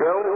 يوم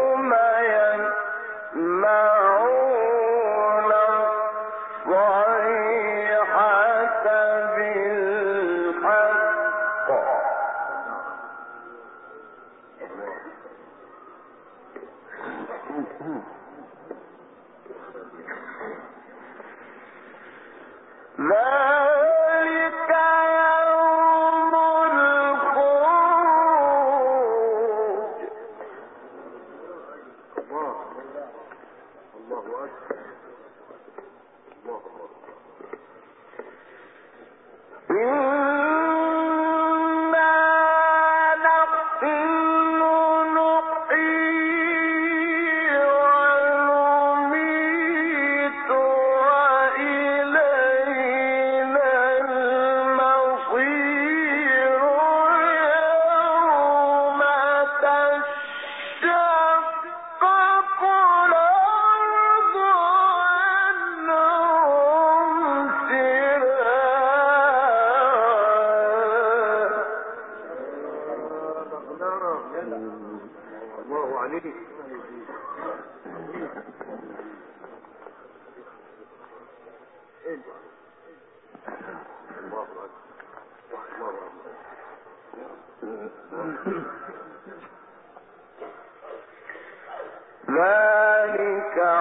ذلك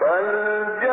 فالجنة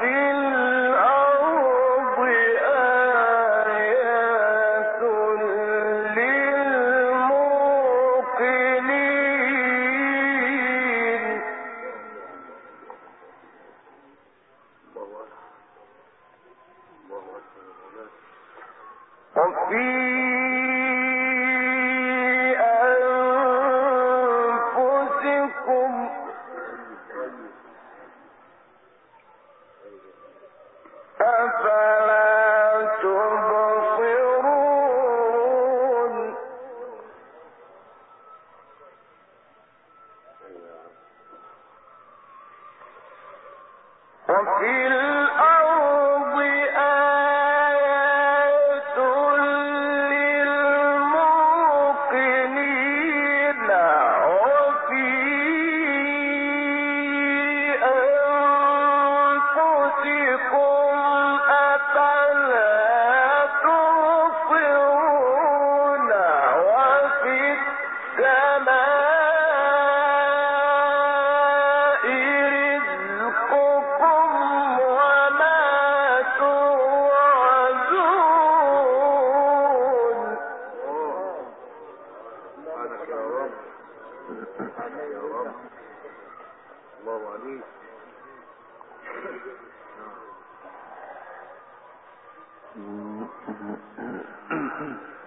وفي Mm-hmm.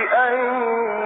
فبأي